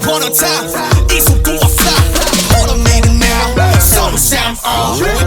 upon a time 이속구합사 automated now 서로 쌈 all